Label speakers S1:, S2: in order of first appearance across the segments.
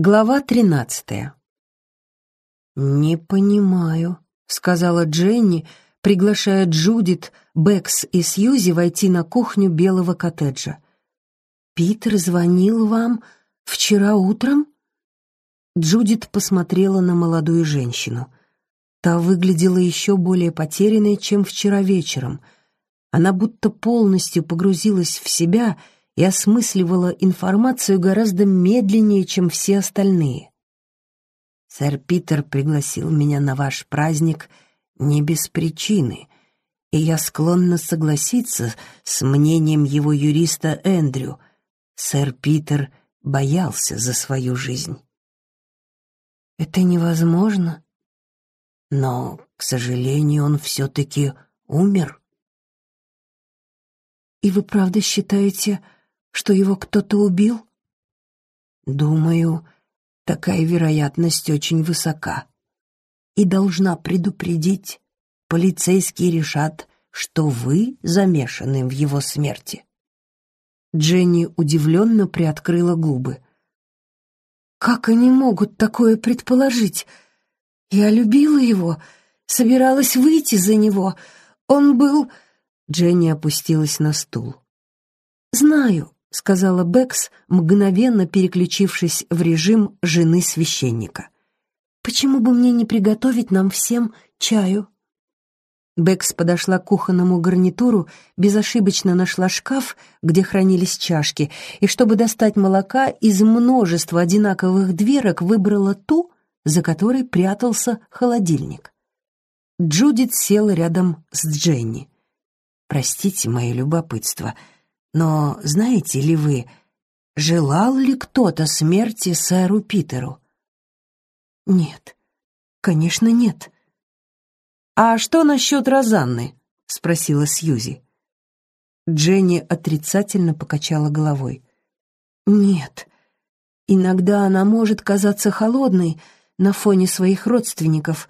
S1: Глава тринадцатая. «Не понимаю», — сказала Дженни, приглашая Джудит, Бэкс и Сьюзи войти на кухню белого коттеджа. «Питер звонил вам вчера утром?» Джудит посмотрела на молодую женщину. Та выглядела еще более потерянной, чем вчера вечером. Она будто полностью погрузилась в себя — и осмысливала информацию гораздо медленнее, чем все остальные. «Сэр Питер пригласил меня на ваш праздник не без причины, и я склонна согласиться с мнением его юриста Эндрю. Сэр Питер боялся за свою жизнь». «Это невозможно», но, к сожалению, он все-таки умер. И вы правда считаете, что его кто-то убил? Думаю, такая вероятность очень высока. И должна предупредить, полицейские решат, что вы замешаны в его смерти. Дженни удивленно приоткрыла губы. «Как они могут такое предположить? Я любила его, собиралась выйти за него. Он был...» Дженни опустилась на стул. «Знаю, — сказала Бэкс, мгновенно переключившись в режим жены священника. «Почему бы мне не приготовить нам всем чаю?» Бэкс подошла к кухонному гарнитуру, безошибочно нашла шкаф, где хранились чашки, и, чтобы достать молока, из множества одинаковых дверок выбрала ту, за которой прятался холодильник. Джудит села рядом с Дженни. «Простите мое любопытство», но знаете ли вы, желал ли кто-то смерти сэру Питеру? Нет, конечно, нет. А что насчет Розанны? Спросила Сьюзи. Дженни отрицательно покачала головой. Нет, иногда она может казаться холодной на фоне своих родственников,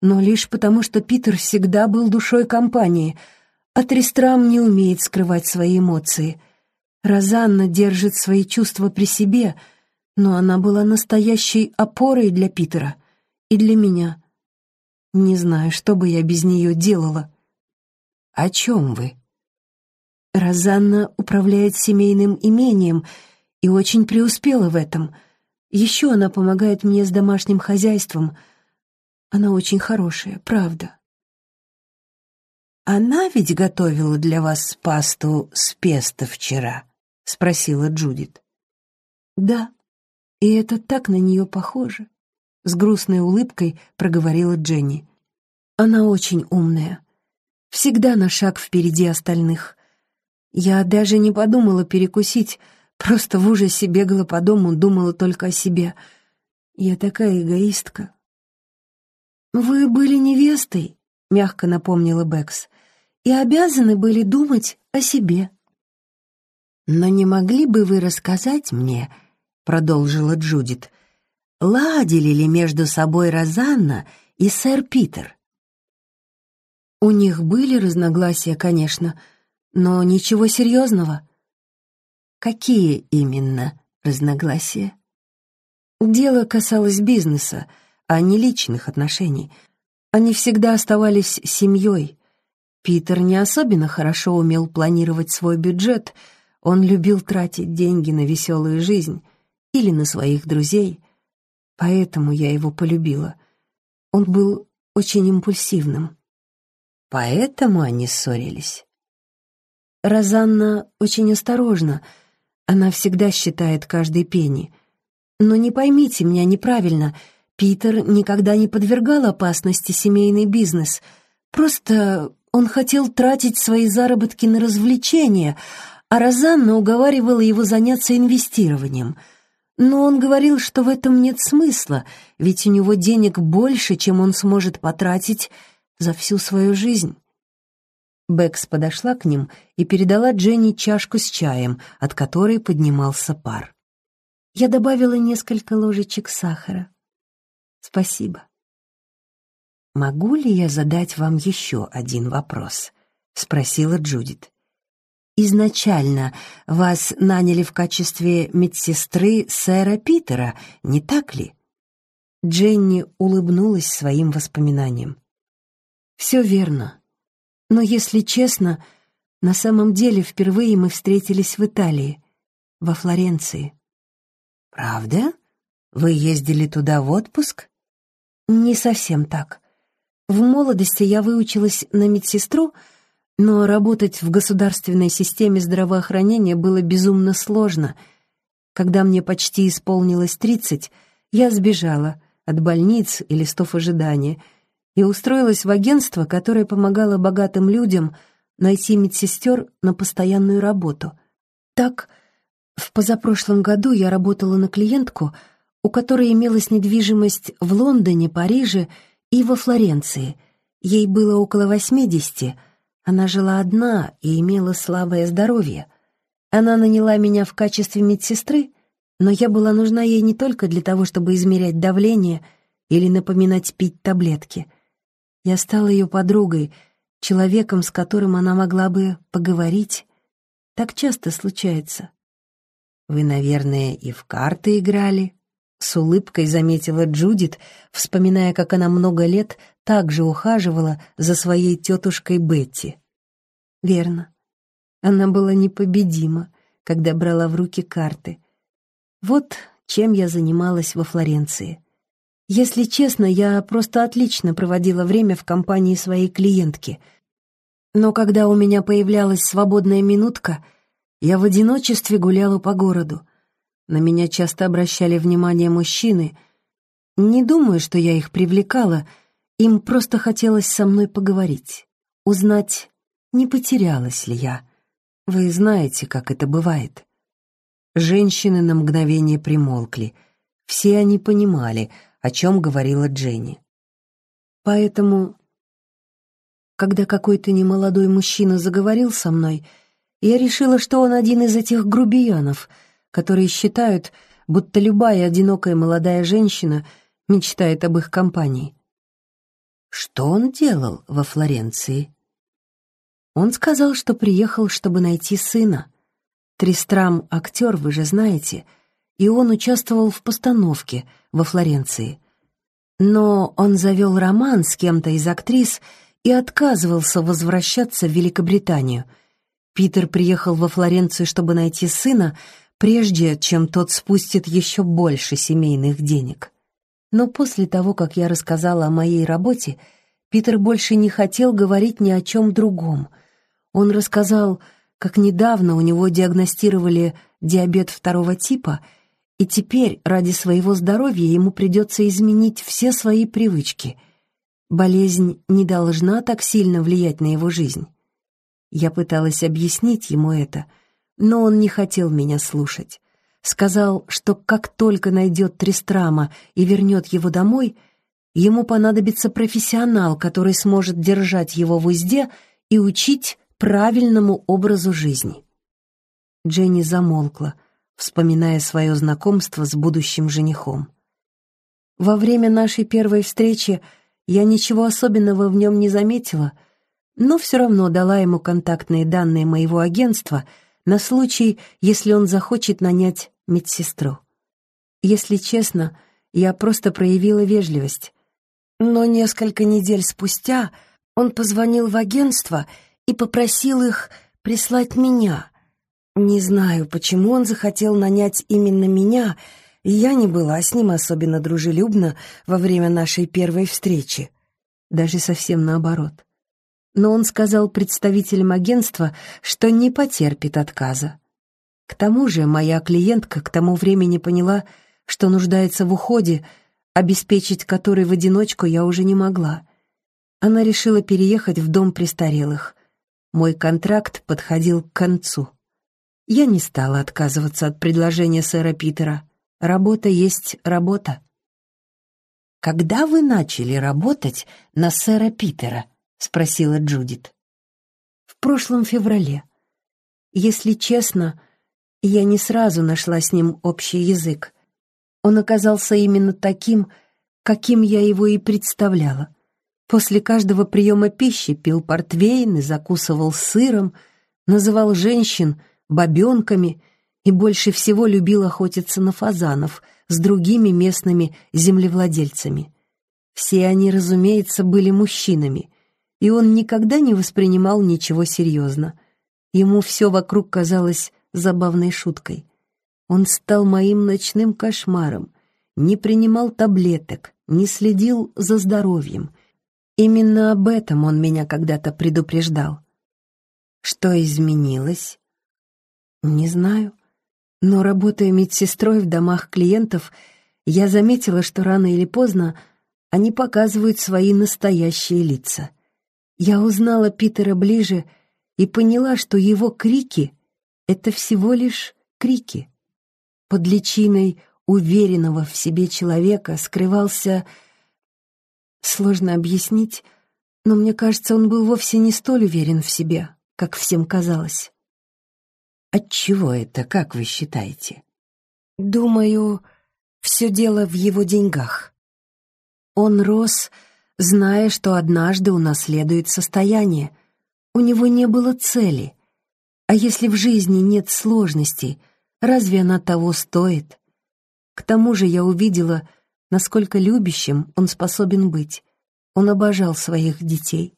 S1: но лишь потому, что Питер всегда был душой компании — а Тристрам не умеет скрывать свои эмоции. Розанна держит свои чувства при себе, но она была настоящей опорой для Питера и для меня. Не знаю, что бы я без нее делала. О чем вы? Розанна управляет семейным имением и очень преуспела в этом. Еще она помогает мне с домашним хозяйством. Она очень хорошая, правда. «Она ведь готовила для вас пасту с песто вчера?» — спросила Джудит. «Да, и это так на нее похоже», — с грустной улыбкой проговорила Дженни. «Она очень умная, всегда на шаг впереди остальных. Я даже не подумала перекусить, просто в ужасе бегала по дому, думала только о себе. Я такая эгоистка». «Вы были невестой», — мягко напомнила Бэкс и обязаны были думать о себе. «Но не могли бы вы рассказать мне, — продолжила Джудит, — ладили ли между собой Розанна и сэр Питер?» У них были разногласия, конечно, но ничего серьезного. Какие именно разногласия? Дело касалось бизнеса, а не личных отношений. Они всегда оставались семьей, Питер не особенно хорошо умел планировать свой бюджет, он любил тратить деньги на веселую жизнь или на своих друзей, поэтому я его полюбила. Он был очень импульсивным. Поэтому они ссорились. Розанна очень осторожна, она всегда считает каждый пенни. Но не поймите меня неправильно, Питер никогда не подвергал опасности семейный бизнес. Просто он хотел тратить свои заработки на развлечения, а Розанна уговаривала его заняться инвестированием. Но он говорил, что в этом нет смысла, ведь у него денег больше, чем он сможет потратить за всю свою жизнь. Бэкс подошла к ним и передала Дженни чашку с чаем, от которой поднимался пар. Я добавила несколько ложечек сахара. Спасибо. «Могу ли я задать вам еще один вопрос?» — спросила Джудит. изначально вас наняли в качестве медсестры сэра Питера, не так ли?» Дженни улыбнулась своим воспоминаниям. «Все верно. Но, если честно, на самом деле впервые мы встретились в Италии, во Флоренции». «Правда? Вы ездили туда в отпуск?» «Не совсем так. В молодости я выучилась на медсестру, но работать в государственной системе здравоохранения было безумно сложно. Когда мне почти исполнилось тридцать, я сбежала от больниц и листов ожидания и устроилась в агентство, которое помогало богатым людям найти медсестер на постоянную работу. Так, в позапрошлом году я работала на клиентку, у которой имелась недвижимость в Лондоне, Париже во Флоренции. Ей было около восьмидесяти, она жила одна и имела слабое здоровье. Она наняла меня в качестве медсестры, но я была нужна ей не только для того, чтобы измерять давление или напоминать пить таблетки. Я стала ее подругой, человеком, с которым она могла бы поговорить. Так часто случается. Вы, наверное, и в карты играли, с улыбкой заметила Джудит, вспоминая, как она много лет также ухаживала за своей тетушкой Бетти. Верно. Она была непобедима, когда брала в руки карты. Вот чем я занималась во Флоренции. Если честно, я просто отлично проводила время в компании своей клиентки. Но когда у меня появлялась свободная минутка, я в одиночестве гуляла по городу — на меня часто обращали внимание мужчины. Не думаю, что я их привлекала, им просто хотелось со мной поговорить, узнать, не потерялась ли я. Вы знаете, как это бывает. Женщины на мгновение примолкли. Все они понимали, о чем говорила Дженни. Поэтому, когда какой-то немолодой мужчина заговорил со мной, я решила, что он один из этих грубиянов — которые считают, будто любая одинокая молодая женщина мечтает об их компании. Что он делал во Флоренции? Он сказал, что приехал, чтобы найти сына. Тристрам — актер, вы же знаете, и он участвовал в постановке во Флоренции. Но он завел роман с кем-то из актрис и отказывался возвращаться в Великобританию. Питер приехал во Флоренцию, чтобы найти сына, прежде чем тот спустит еще больше семейных денег. Но после того, как я рассказала о моей работе, Питер больше не хотел говорить ни о чем другом. Он рассказал, как недавно у него диагностировали диабет второго типа, и теперь ради своего здоровья ему придется изменить все свои привычки. Болезнь не должна так сильно влиять на его жизнь. Я пыталась объяснить ему это — но он не хотел меня слушать. Сказал, что как только найдет Тристрама и вернет его домой, ему понадобится профессионал, который сможет держать его в узде и учить правильному образу жизни. Дженни замолкла, вспоминая свое знакомство с будущим женихом. Во время нашей первой встречи я ничего особенного в нем не заметила, но все равно дала ему контактные данные моего агентства — на случай, если он захочет нанять медсестру. Если честно, я просто проявила вежливость. Но несколько недель спустя он позвонил в агентство и попросил их прислать меня. Не знаю, почему он захотел нанять именно меня, я не была с ним особенно дружелюбна во время нашей первой встречи. Даже совсем наоборот но он сказал представителям агентства, что не потерпит отказа. К тому же моя клиентка к тому времени поняла, что нуждается в уходе, обеспечить который в одиночку я уже не могла. Она решила переехать в дом престарелых. Мой контракт подходил к концу. Я не стала отказываться от предложения сэра Питера. Работа есть работа. «Когда вы начали работать на сэра Питера?» — спросила Джудит. «В прошлом феврале. Если честно, я не сразу нашла с ним общий язык. Он оказался именно таким, каким я его и представляла. После каждого приема пищи пил портвейн и закусывал сыром, называл женщин бабенками и больше всего любил охотиться на фазанов с другими местными землевладельцами. Все они, разумеется, были мужчинами, и он никогда не воспринимал ничего серьезно. Ему все вокруг казалось забавной шуткой. Он стал моим ночным кошмаром, не принимал таблеток, не следил за здоровьем. Именно об этом он меня когда-то предупреждал. Что изменилось? Не знаю. Но работая медсестрой в домах клиентов, я заметила, что рано или поздно они показывают свои настоящие лица. Я узнала Питера ближе и поняла, что его крики — это всего лишь крики. Под личиной уверенного в себе человека скрывался... Сложно объяснить, но мне кажется, он был вовсе не столь уверен в себе, как всем казалось.
S2: Отчего это, как вы считаете?
S1: Думаю, все дело в его деньгах. Он рос, зная, что однажды унаследует состояние. У него не было цели. А если в жизни нет сложностей, разве она того стоит? К тому же я увидела, насколько любящим он способен быть. Он обожал своих детей.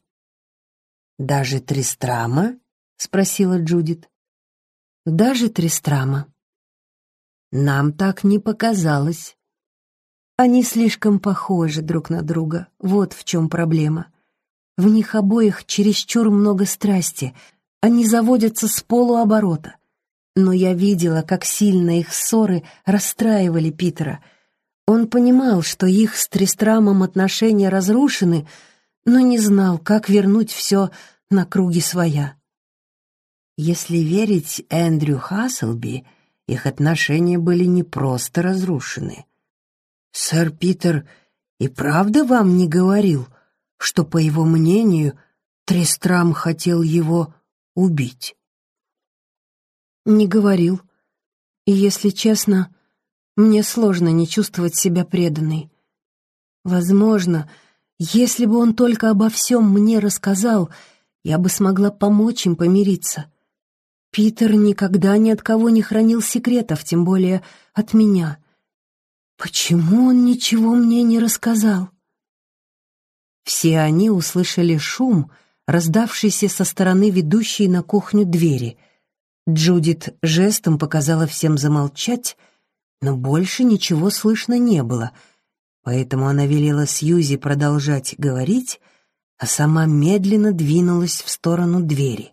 S2: «Даже Тристрама?» — спросила Джудит.
S1: «Даже Тристрама».
S2: «Нам так не показалось».
S1: Они слишком похожи друг на друга, вот в чем проблема. В них обоих чересчур много страсти, они заводятся с полуоборота. Но я видела, как сильно их ссоры расстраивали Питера. Он понимал, что их с Тристрамом отношения разрушены, но не знал, как вернуть все на круги своя.
S2: Если верить Эндрю Хасселби, их отношения были не просто разрушены — Сэр Питер и правда вам не говорил, что, по его мнению, Трестрам хотел его убить?
S1: Не говорил. И, если честно, мне сложно не чувствовать себя преданной. Возможно, если бы он только обо всем мне рассказал, я бы смогла помочь им помириться. Питер никогда ни от кого не хранил секретов, тем более от меня — Почему он ничего мне не рассказал? Все они услышали шум, раздавшийся со стороны ведущей на кухню двери. Джудит жестом показала всем замолчать, но больше ничего слышно не было, поэтому она велела Сьюзи продолжать говорить, а сама медленно двинулась в сторону двери.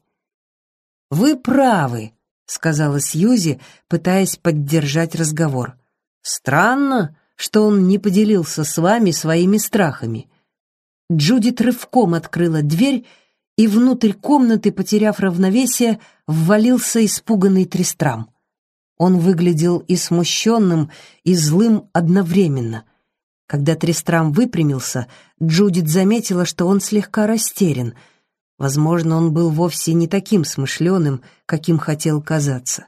S1: «Вы правы», — сказала Сьюзи, пытаясь поддержать разговор. Странно, что он не поделился с вами своими страхами. Джудит рывком открыла дверь, и внутрь комнаты, потеряв равновесие, ввалился испуганный Тристрам. Он выглядел и смущенным, и злым одновременно. Когда Тристрам выпрямился, Джудит заметила, что он слегка растерян. Возможно, он был вовсе не таким смышленым, каким хотел казаться.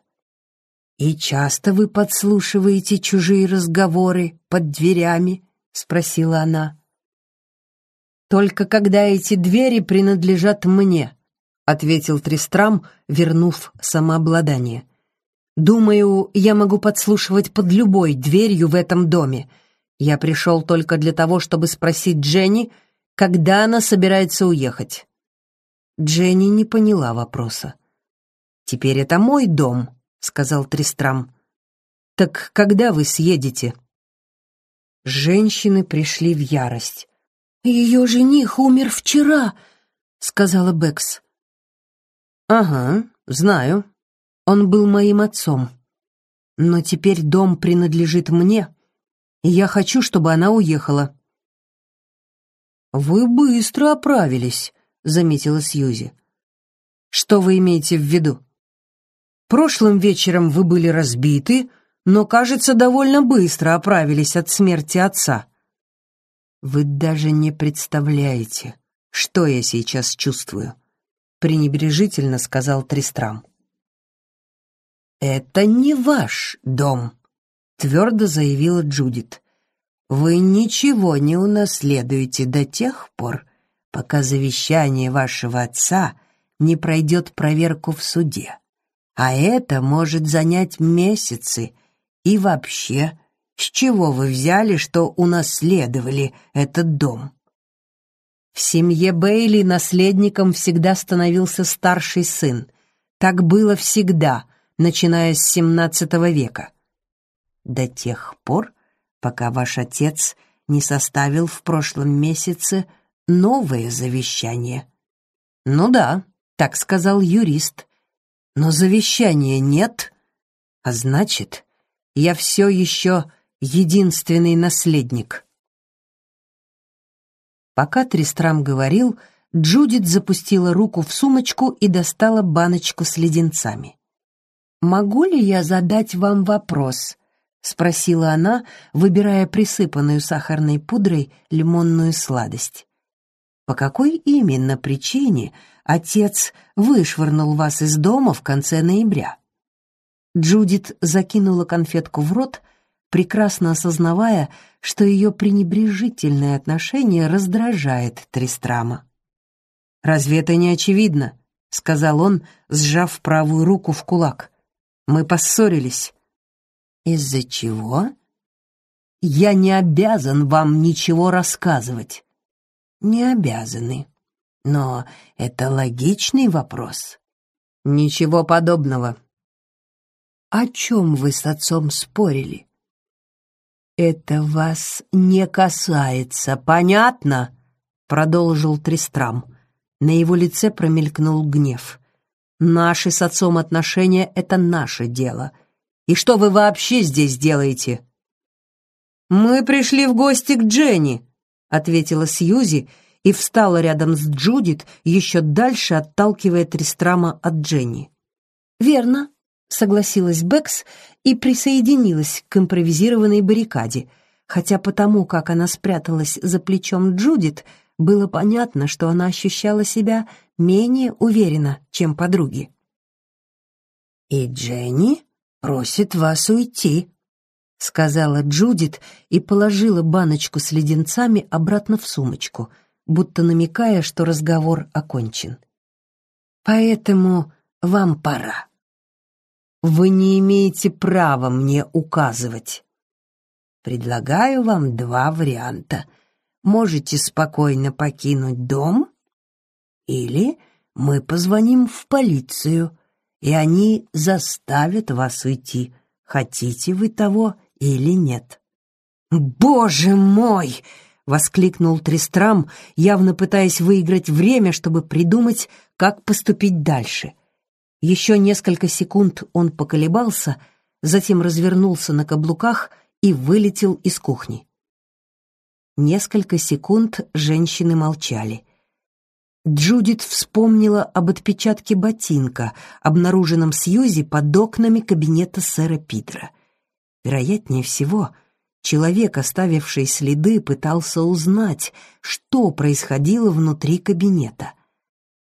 S1: «И часто вы подслушиваете чужие разговоры под дверями?» — спросила она. «Только когда эти двери принадлежат мне», — ответил Тристрам, вернув самообладание. «Думаю, я могу подслушивать под любой дверью в этом доме. Я пришел только для того, чтобы спросить Дженни, когда она собирается уехать». Дженни не поняла вопроса. «Теперь это мой дом», сказал Тристрам. «Так когда вы съедете?» Женщины пришли в ярость. «Ее жених умер вчера», — сказала Бэкс. «Ага, знаю. Он был моим отцом. Но теперь дом принадлежит мне, и я хочу, чтобы она уехала». «Вы быстро оправились», — заметила Сьюзи. «Что вы имеете в виду?» Прошлым вечером вы были разбиты, но, кажется, довольно быстро оправились от смерти отца. Вы даже не представляете, что я сейчас чувствую, пренебрежительно сказал Тристрам. Это не ваш дом, твердо заявила Джудит. Вы ничего не унаследуете до тех пор, пока завещание вашего отца
S2: не пройдет проверку в суде. А это может занять месяцы. И вообще, с чего вы взяли, что унаследовали этот дом? В семье Бейли наследником всегда становился старший сын. Так было всегда, начиная с XVII века. До тех пор, пока ваш отец не составил в прошлом месяце новое завещание. Ну да, так сказал юрист. Но завещания нет, а значит, я все еще единственный наследник. Пока Тристрам говорил, Джудит запустила руку в сумочку и достала баночку с леденцами. «Могу ли я задать вам вопрос?» — спросила она, выбирая присыпанную сахарной пудрой лимонную сладость. «По какой именно причине отец вышвырнул вас из дома в конце ноября?» Джудит закинула конфетку в рот, прекрасно осознавая, что ее пренебрежительное отношение раздражает Тристрама. «Разве это не очевидно?» — сказал он, сжав правую руку в кулак. «Мы поссорились». «Из-за чего?» «Я не обязан вам ничего рассказывать». «Не обязаны. Но это логичный вопрос». «Ничего подобного». «О чем вы с отцом спорили?» «Это вас не касается, понятно?» — продолжил Тристрам. На его лице промелькнул гнев. «Наши с отцом отношения — это наше дело. И что вы вообще здесь делаете?» «Мы пришли в гости к Дженни», — ответила Сьюзи и встала рядом с Джудит, еще дальше отталкивая Тристрама от Дженни.
S1: «Верно», — согласилась Бэкс и присоединилась к импровизированной баррикаде, хотя потому, как она спряталась за плечом Джудит, было понятно, что она ощущала себя менее уверенно, чем подруги.
S2: «И Дженни просит вас уйти», — сказала Джудит и положила баночку с леденцами обратно в сумочку, будто намекая, что разговор окончен. «Поэтому вам пора». Вы не имеете права мне указывать. Предлагаю вам два варианта. Можете спокойно покинуть дом, или мы позвоним в полицию, и они заставят вас уйти, хотите вы того или нет. «Боже мой!» — воскликнул Тристрам, явно пытаясь выиграть время, чтобы придумать, как поступить дальше — еще несколько секунд он поколебался, затем развернулся на каблуках и вылетел из кухни. Несколько секунд женщины молчали. Джудит вспомнила об отпечатке ботинка, обнаруженном Сьюзи под окнами кабинета сэра Питера. Вероятнее всего, человек, оставивший следы, пытался узнать, что происходило внутри кабинета —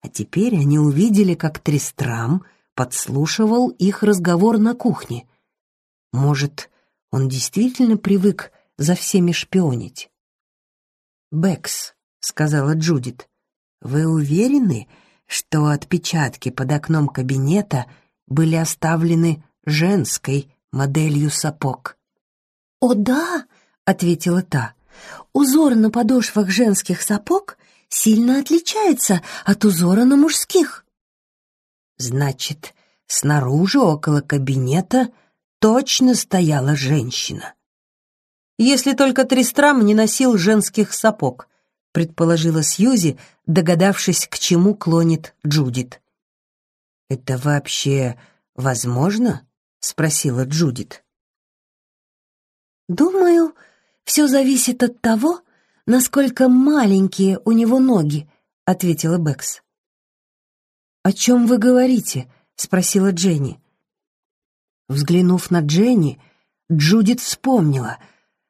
S2: а теперь они увидели, как Тристрам подслушивал их разговор на кухне. Может, он действительно привык за всеми шпионить? «Бэкс», — сказала Джудит, — «вы уверены, что отпечатки под окном кабинета были оставлены женской моделью сапог?»
S1: «О да», — ответила та, — «узор на подошвах женских сапог сильно отличается от узора на мужских.
S2: Значит, снаружи около кабинета точно стояла женщина.
S1: Если только Тристрам не носил женских сапог, предположила Сьюзи, догадавшись, к чему клонит Джудит.
S2: «Это вообще возможно?» — спросила Джудит.
S1: «Думаю, все зависит от того, насколько маленькие у него ноги», — ответила Бэкс.
S2: «О чем вы говорите?» — спросила Дженни. Взглянув на Дженни, Джудит вспомнила,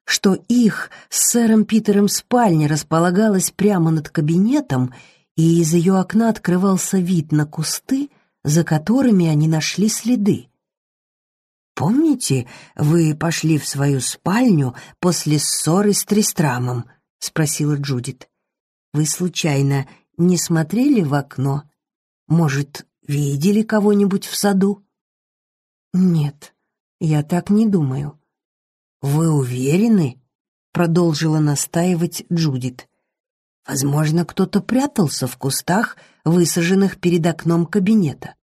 S2: что их с сэром Питером спальня располагалась прямо над кабинетом, и из ее окна открывался вид на кусты, за которыми они нашли следы. «Помните, вы пошли в свою спальню после ссоры с Тристрамом?» — спросила Джудит. «Вы случайно не смотрели в окно? Может, видели кого-нибудь в саду?»
S1: «Нет, я так не думаю».
S2: «Вы уверены?» — продолжила настаивать Джудит. «Возможно, кто-то прятался в кустах, высаженных перед окном кабинета».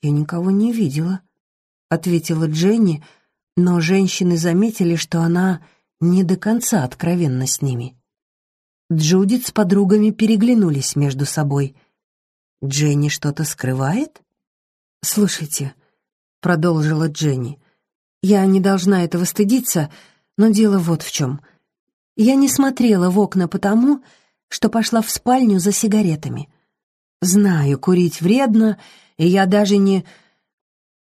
S1: «Я никого не видела», — ответила Дженни, но женщины заметили, что она не до конца откровенна с ними. Джудит с подругами переглянулись между собой. «Дженни что-то скрывает?» «Слушайте», — продолжила Дженни, — «я не должна этого стыдиться, но дело вот в чем. Я не смотрела в окна потому, что пошла в спальню за сигаретами. Знаю, курить вредно, и я даже не...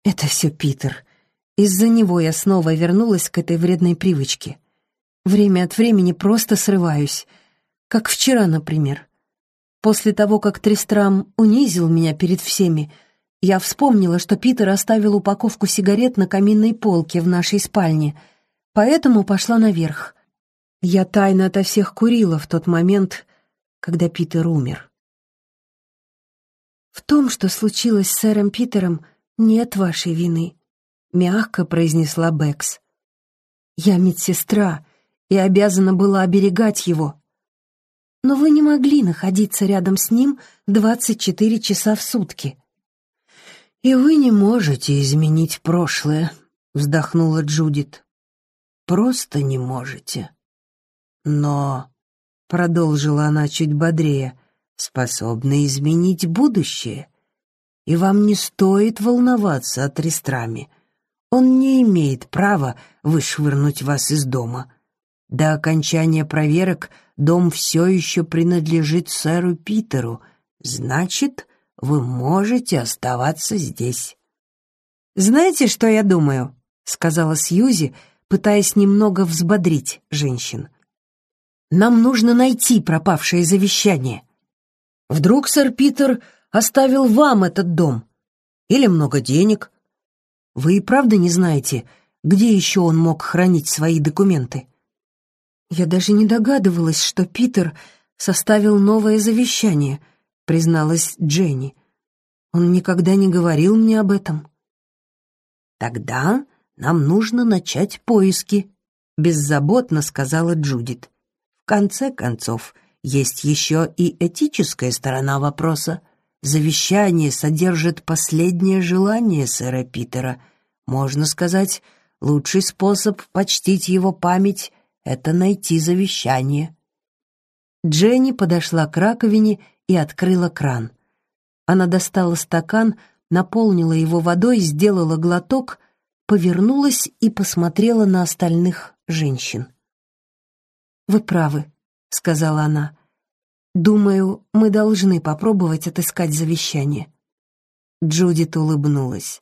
S1: Это все Питер. Из-за него я снова вернулась к этой вредной привычке. Время от времени просто срываюсь, как вчера, например. После того, как Тристрам унизил меня перед всеми, я вспомнила, что Питер оставил упаковку сигарет на каминной полке в нашей спальне, поэтому пошла наверх. Я тайно ото всех курила в тот момент, когда Питер умер. В том, что случилось с сэром Питером, нет вашей вины, мягко произнесла Бэкс. Я медсестра и обязана была оберегать его. Но вы не могли находиться рядом с ним 24 часа в сутки.
S2: «И вы не можете изменить прошлое», — вздохнула Джудит. «Просто не можете». «Но», — продолжила она чуть бодрее, способны изменить будущее. И вам не стоит волноваться о Тристраме. Он не имеет права вышвырнуть вас из дома. До окончания проверок дом все еще принадлежит сэру Питеру, значит, вы можете оставаться здесь.
S1: «Знаете, что я думаю?» — сказала Сьюзи, пытаясь немного взбодрить женщин. «Нам нужно найти пропавшее завещание. Вдруг сэр Питер оставил вам этот дом? Или много денег? Вы и правда не знаете, где еще он мог хранить свои документы? Я даже не догадывалась, что Питер составил новое завещание, призналась Дженни. Он никогда не говорил мне об этом.
S2: Тогда нам нужно начать поиски, беззаботно сказала Джудит. В конце концов, есть еще и этическая сторона вопроса. Завещание содержит последнее желание сэра Питера. Можно сказать, лучший способ почтить его память — это найти завещание.
S1: Дженни подошла к раковине и открыла кран. Она достала стакан, наполнила его водой, сделала глоток, повернулась и посмотрела на остальных женщин. «Вы правы», — сказала она. «Думаю, мы должны попробовать отыскать завещание».
S2: Джудит улыбнулась.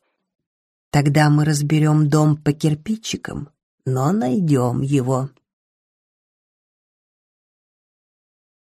S2: «Тогда мы разберем дом по кирпичикам, но найдем его».